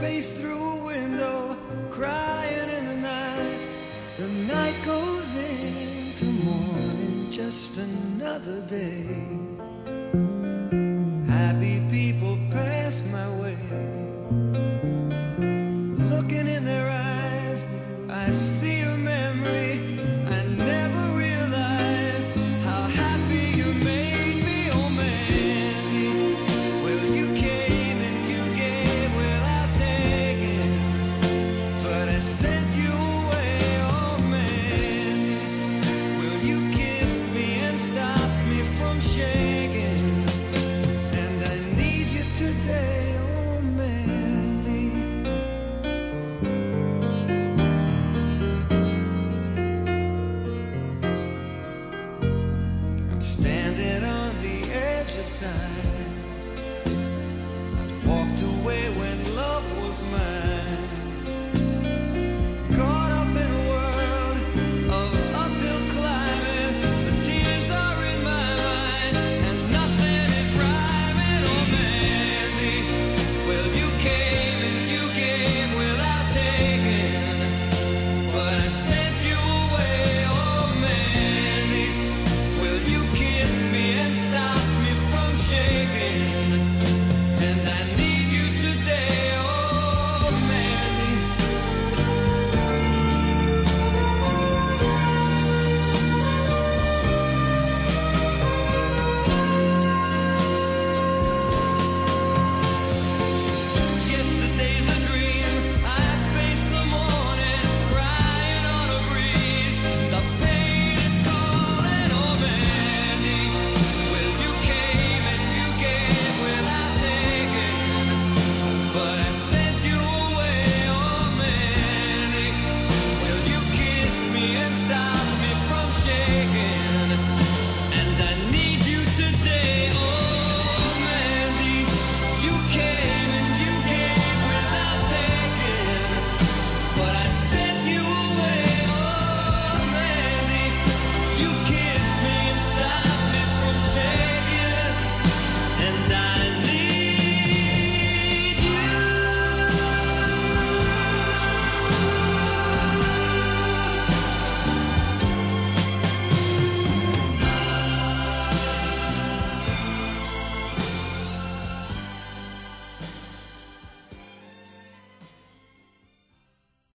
face through a window, crying in the night. The night goes into morning, just another day. time.